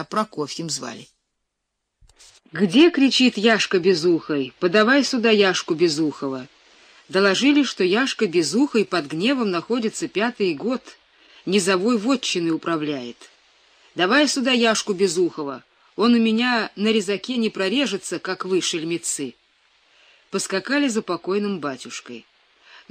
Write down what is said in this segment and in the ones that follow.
а Прокофьем звали. «Где?» — кричит Яшка Безухой. «Подавай сюда Яшку Безухова». Доложили, что Яшка Безухой под гневом находится пятый год, низовой вотчиной управляет. «Давай сюда Яшку Безухова, он у меня на резаке не прорежется, как вы, шельмецы». Поскакали за покойным батюшкой.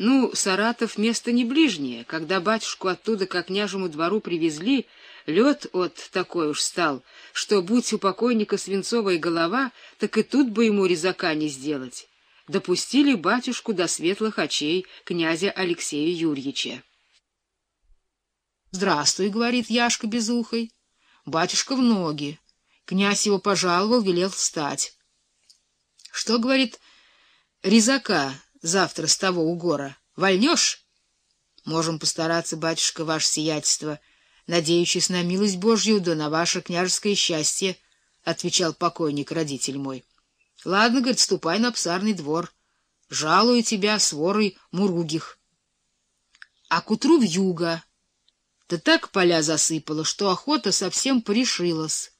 Ну, Саратов место не ближнее. Когда батюшку оттуда к княжему двору привезли, лед от такой уж стал, что, будь у покойника свинцовая голова, так и тут бы ему резака не сделать. Допустили батюшку до светлых очей князя Алексея Юрьевича. «Здравствуй», — говорит Яшка безухой. Батюшка в ноги. Князь его пожаловал, велел встать. «Что, — говорит, — резака завтра с того угора. Вольнешь? Можем постараться, батюшка, ваше сиятельство, надеючись на милость Божью да на ваше княжеское счастье, — отвечал покойник, родитель мой. — Ладно, — говорит, — ступай на псарный двор. Жалую тебя с ворой муругих. А к утру в юго. Да так поля засыпало, что охота совсем порешилась.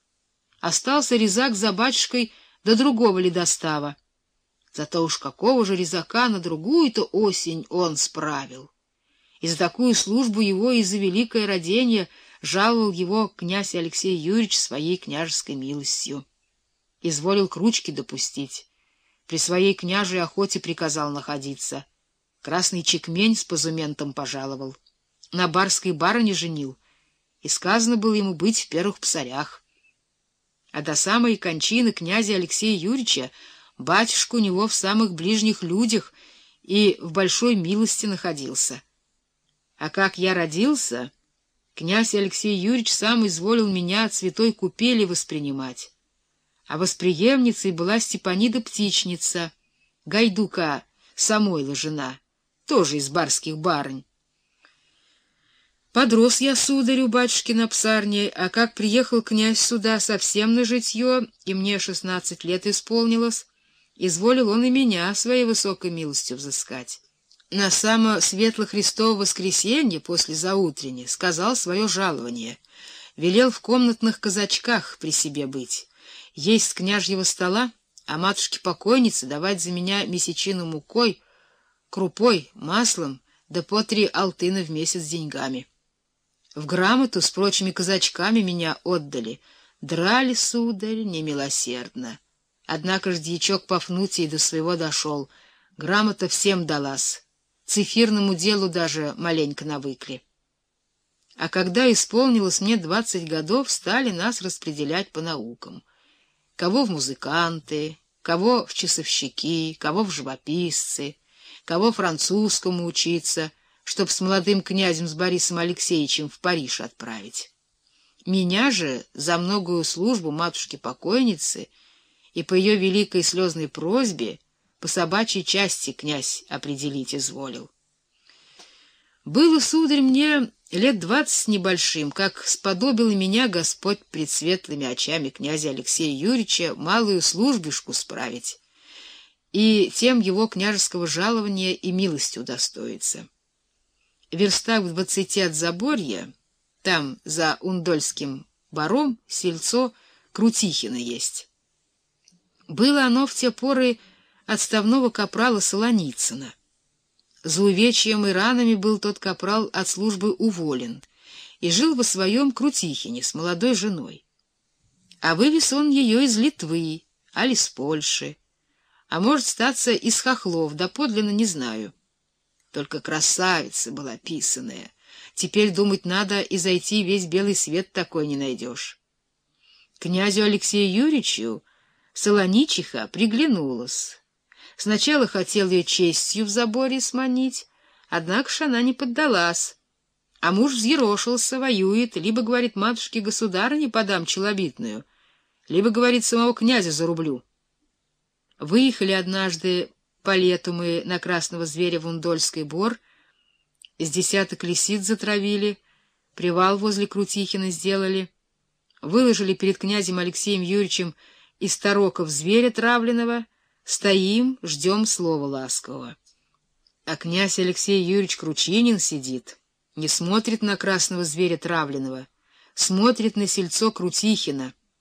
Остался резак за батюшкой до другого ледостава. Зато уж какого же резака на другую-то осень он справил. И за такую службу его и за великое родение жаловал его князь Алексей Юрьевич своей княжеской милостью. Изволил к ручке допустить. При своей княжей охоте приказал находиться. Красный чекмень с позументом пожаловал. На барской барыне женил, и сказано было ему быть в первых псарях. А до самой кончины князя Алексея Юрьевича Батюшка у него в самых ближних людях и в большой милости находился. А как я родился, князь Алексей Юрьевич сам изволил меня от святой купели воспринимать. А восприемницей была Степанида-птичница, Гайдука Самойла жена, тоже из барских барынь. Подрос я, сударь, у батюшки на псарне, а как приехал князь сюда совсем на житье, и мне шестнадцать лет исполнилось, изволил он и меня своей высокой милостью взыскать. На само светло Христово воскресенье после заутренне сказал свое жалование, велел в комнатных казачках при себе быть, есть с княжьего стола, а матушке-покойнице давать за меня месячину мукой, крупой, маслом, да по три алтына в месяц деньгами. В грамоту с прочими казачками меня отдали, драли, сударь, немилосердно. Однако ж дьячок Пафнутий до своего дошел. Грамота всем далась. Цифирному делу даже маленько навыкли. А когда исполнилось мне двадцать годов, стали нас распределять по наукам. Кого в музыканты, кого в часовщики, кого в живописцы, кого французскому учиться, чтоб с молодым князем с Борисом Алексеевичем в Париж отправить. Меня же за многую службу матушки-покойницы — и по ее великой слезной просьбе по собачьей части князь определить изволил. Было, сударь, мне лет двадцать с небольшим, как сподобил меня Господь пред светлыми очами князя Алексея Юрьевича малую службишку справить, и тем его княжеского жалования и милостью удостоиться. Верстак в двадцати от Заборья, там, за Ундольским баром, сельцо Крутихино есть. Было оно в те поры отставного капрала Солоницына. За увечьем и ранами был тот капрал от службы уволен и жил во своем Крутихине с молодой женой. А вывез он ее из Литвы, али с Польши, а может статься из Хохлов, да подлинно не знаю. Только красавица была писаная. Теперь думать надо, и зайти весь белый свет такой не найдешь. Князю Алексею Юрьевичу Солоничиха приглянулась. Сначала хотел ее честью в заборе сманить, однако ж она не поддалась. А муж взъерошился, воюет, либо, говорит, матушке государыне подам челобитную, либо, говорит, самого князя зарублю. Выехали однажды по лету мы на красного зверя в Ундольский бор, с десяток лисиц затравили, привал возле Крутихина сделали, выложили перед князем Алексеем Юрьевичем из тароков зверя травленного, стоим, ждем слова ласкового. А князь Алексей Юрьевич Кручинин сидит, не смотрит на красного зверя травленного, смотрит на сельцо Крутихина —